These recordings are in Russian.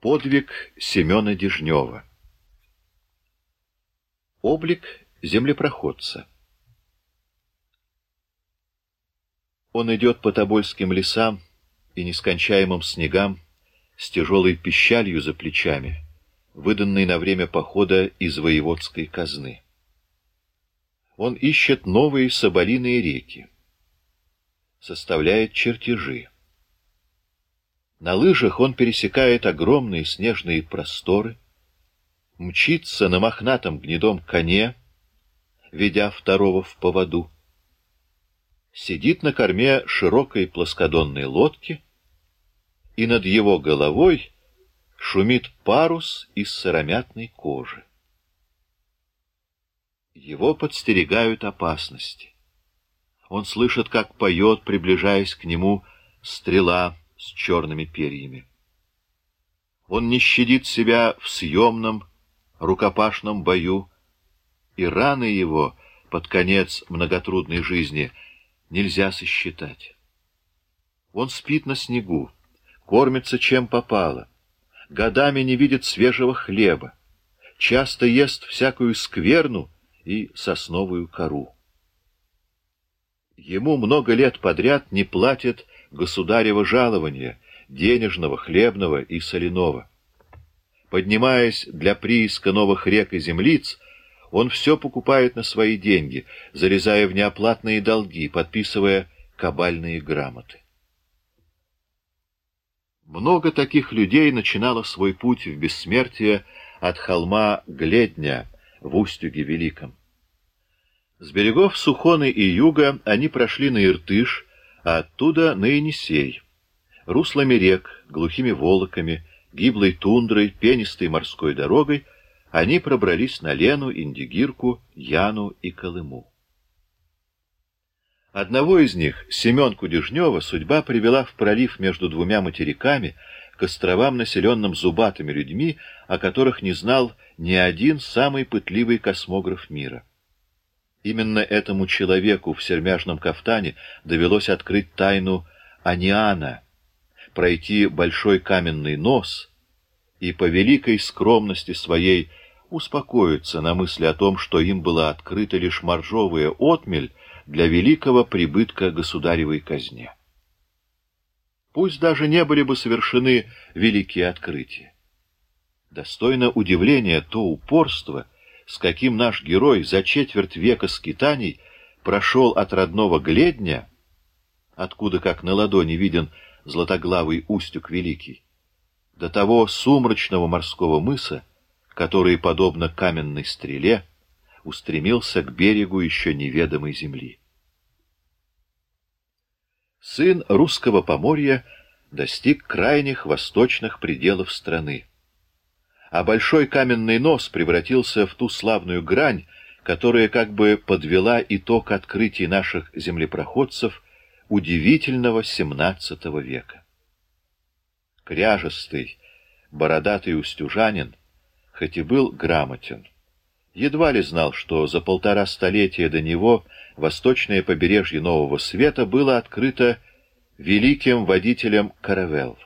Подвиг Семена Дежнева Облик землепроходца Он идет по Тобольским лесам и нескончаемым снегам с тяжелой пищалью за плечами, выданной на время похода из воеводской казны. Он ищет новые соболиные реки, составляет чертежи. На лыжах он пересекает огромные снежные просторы, мчится на мохнатом гнедом коне, ведя второго в поводу. Сидит на корме широкой плоскодонной лодки, и над его головой шумит парус из сыромятной кожи. Его подстерегают опасности. Он слышит, как поет, приближаясь к нему, стрела — с черными перьями. Он не щадит себя в съемном, рукопашном бою, и раны его под конец многотрудной жизни нельзя сосчитать. Он спит на снегу, кормится чем попало, годами не видит свежего хлеба, часто ест всякую скверну и сосновую кору. Ему много лет подряд не платят государева жалования, денежного, хлебного и соляного. Поднимаясь для прииска новых рек и землиц, он все покупает на свои деньги, зарезая в неоплатные долги, подписывая кабальные грамоты. Много таких людей начинало свой путь в бессмертие от холма Гледня в Устюге Великом. С берегов Сухоны и Юга они прошли на Иртыш, а оттуда на Енисей. Руслами рек, глухими волоками, гиблой тундрой, пенистой морской дорогой они пробрались на Лену, Индигирку, Яну и Колыму. Одного из них, Семенку Дежнева, судьба привела в пролив между двумя материками, к островам, населенным зубатыми людьми, о которых не знал ни один самый пытливый космограф мира. Именно этому человеку в сермяжном кафтане довелось открыть тайну Аниана, пройти большой каменный нос и по великой скромности своей успокоиться на мысли о том, что им была открыта лишь моржовая отмель для великого прибытка государевой казне. Пусть даже не были бы совершены великие открытия. Достойно удивления то упорство — с каким наш герой за четверть века скитаний прошел от родного Гледня, откуда, как на ладони, виден златоглавый Устюг Великий, до того сумрачного морского мыса, который, подобно каменной стреле, устремился к берегу еще неведомой земли. Сын русского поморья достиг крайних восточных пределов страны а большой каменный нос превратился в ту славную грань, которая как бы подвела итог открытий наших землепроходцев удивительного XVII века. Кряжестый, бородатый устюжанин, хоть и был грамотен, едва ли знал, что за полтора столетия до него восточное побережье Нового Света было открыто великим водителем Каравелл.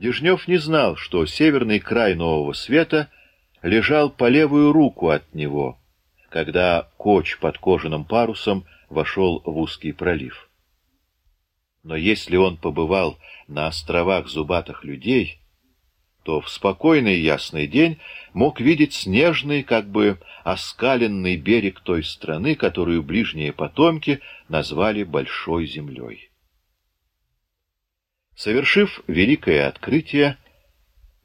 Дежнев не знал, что северный край Нового Света лежал по левую руку от него, когда коч под кожаным парусом вошел в узкий пролив. Но если он побывал на островах зубатых людей, то в спокойный ясный день мог видеть снежный, как бы оскаленный берег той страны, которую ближние потомки назвали Большой землей. Совершив великое открытие,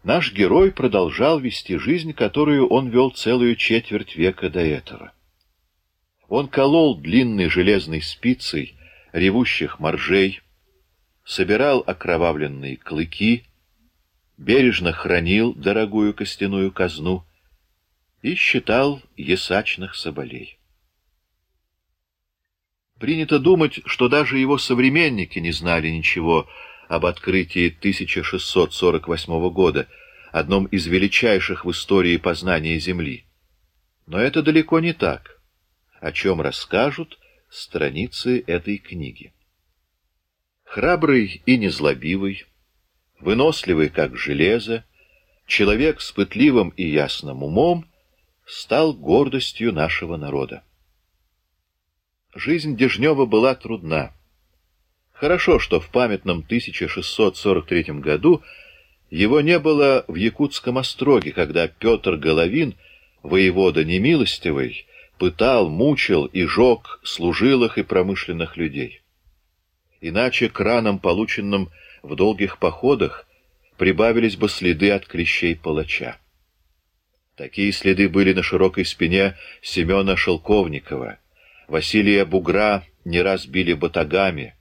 наш герой продолжал вести жизнь, которую он вел целую четверть века до этого. Он колол длинной железной спицей ревущих моржей, собирал окровавленные клыки, бережно хранил дорогую костяную казну и считал ясачных соболей. Принято думать, что даже его современники не знали ничего об открытии 1648 года, одном из величайших в истории познания Земли. Но это далеко не так, о чем расскажут страницы этой книги. Храбрый и незлобивый, выносливый как железо, человек с пытливым и ясным умом, стал гордостью нашего народа. Жизнь Дежнева была трудна. Хорошо, что в памятном 1643 году его не было в Якутском остроге, когда Петр Головин, воевода немилостивый, пытал, мучил и жег служилых и промышленных людей. Иначе к ранам, полученным в долгих походах, прибавились бы следы от клещей палача. Такие следы были на широкой спине Семена Шелковникова, Василия Бугра не раз били батагами,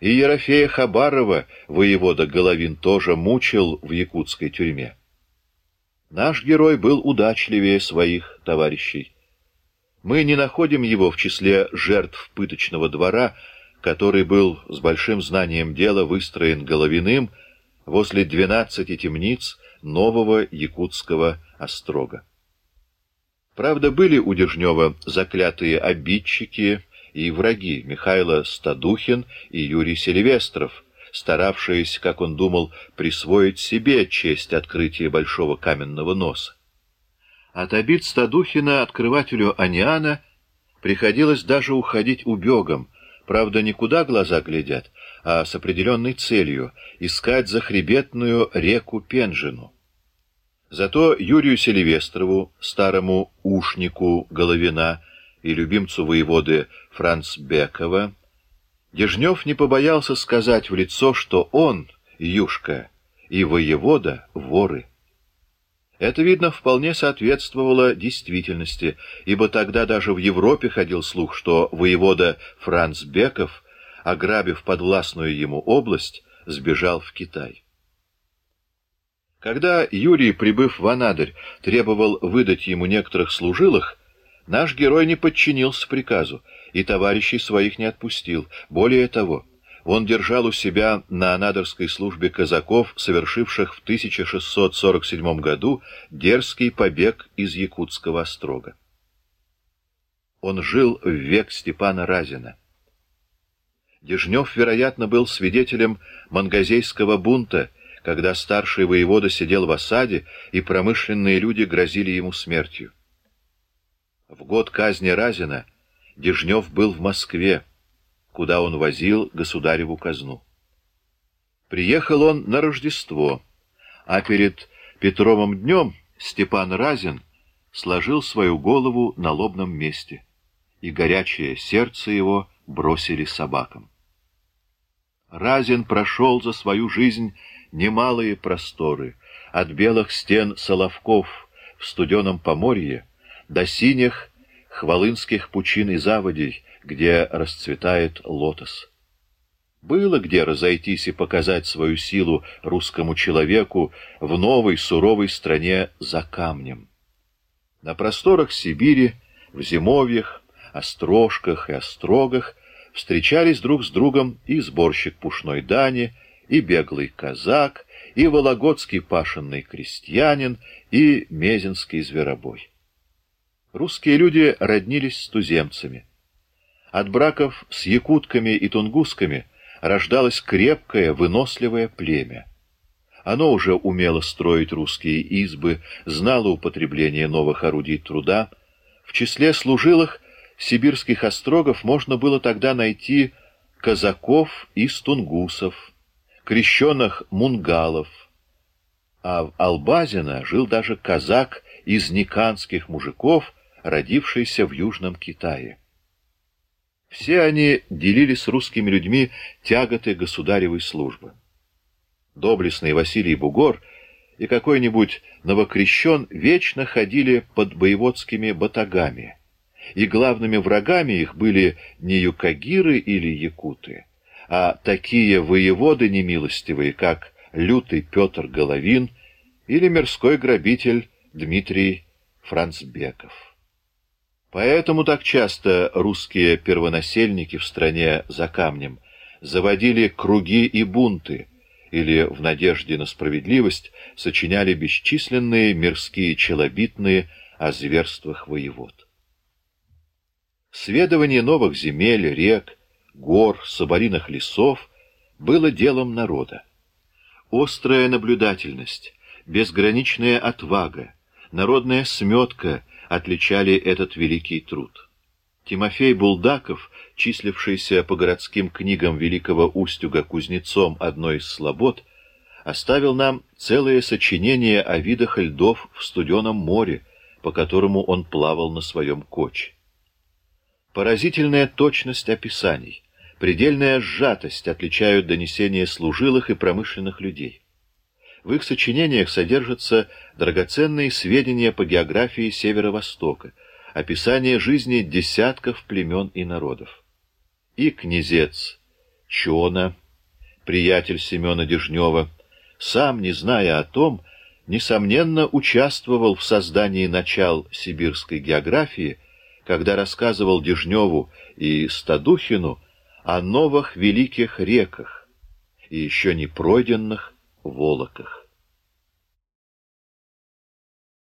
и Ерофея Хабарова воевода Головин тоже мучил в якутской тюрьме. Наш герой был удачливее своих товарищей. Мы не находим его в числе жертв пыточного двора, который был с большим знанием дела выстроен Головиным возле двенадцати темниц нового якутского острога. Правда, были у Дежнева заклятые обидчики и враги Михайло Стадухин и Юрий Селивестров, старавшиеся, как он думал, присвоить себе честь открытия большого каменного носа. От обид Стадухина открывателю Аниана приходилось даже уходить убегом, правда, никуда глаза глядят, а с определенной целью — искать захребетную реку Пенжину. Зато Юрию Селивестрову, старому ушнику Головина и любимцу воеводы Францбекова, Дежнев не побоялся сказать в лицо, что он, Юшка, и воевода — воры. Это, видно, вполне соответствовало действительности, ибо тогда даже в Европе ходил слух, что воевода Франц Беков, ограбив подвластную ему область, сбежал в Китай. Когда Юрий, прибыв в Анадырь, требовал выдать ему некоторых служилых, наш герой не подчинился приказу и товарищей своих не отпустил. Более того, он держал у себя на анадырской службе казаков, совершивших в 1647 году дерзкий побег из Якутского острога. Он жил в век Степана Разина. Дежнев, вероятно, был свидетелем мангазейского бунта, когда старший воевода сидел в осаде, и промышленные люди грозили ему смертью. В год казни Разина Дежнев был в Москве, куда он возил государеву казну. Приехал он на Рождество, а перед Петровым днем Степан Разин сложил свою голову на лобном месте, и горячее сердце его бросили собакам. Разин прошел за свою жизнь немалые просторы, от белых стен Соловков в студеном Поморье до синих хвалынских пучин и заводей, где расцветает лотос. Было где разойтись и показать свою силу русскому человеку в новой суровой стране за камнем. На просторах Сибири, в зимовьях, острожках и острогах встречались друг с другом и сборщик пушной дани, и беглый казак, и вологодский пашенный крестьянин, и мезенский зверобой. Русские люди роднились с туземцами. От браков с якутками и тунгусками рождалось крепкое, выносливое племя. Оно уже умело строить русские избы, знало употребление новых орудий труда. В числе служилых сибирских острогов можно было тогда найти казаков и тунгусов, крещенных мунгалов, а в Албазино жил даже казак из никанских мужиков, родившийся в Южном Китае. Все они делили с русскими людьми тяготы государевой службы. Доблестный Василий Бугор и какой-нибудь новокрещен вечно ходили под боеводскими батагами, и главными врагами их были не юкагиры или якуты, а такие воеводы немилостивые, как лютый Петр Головин или мирской грабитель Дмитрий Францбеков. Поэтому так часто русские первонасельники в стране за камнем заводили круги и бунты, или в надежде на справедливость сочиняли бесчисленные мирские челобитные о зверствах воевод. Сведывание новых земель, рек, гор, собориных лесов было делом народа. Острая наблюдательность, безграничная отвага, народная сметка отличали этот великий труд. Тимофей Булдаков, числившийся по городским книгам Великого Устюга кузнецом одной из слобод, оставил нам целое сочинение о видах льдов в студеном море, по которому он плавал на своем коче. Поразительная точность описаний, предельная сжатость отличают донесения служилых и промышленных людей. В их сочинениях содержатся драгоценные сведения по географии Северо-Востока, описание жизни десятков племен и народов. И князец Чона, приятель Семена Дежнева, сам, не зная о том, несомненно, участвовал в создании начал сибирской географии, когда рассказывал Дежневу и Стадухину о новых великих реках и еще не пройденных Волоках.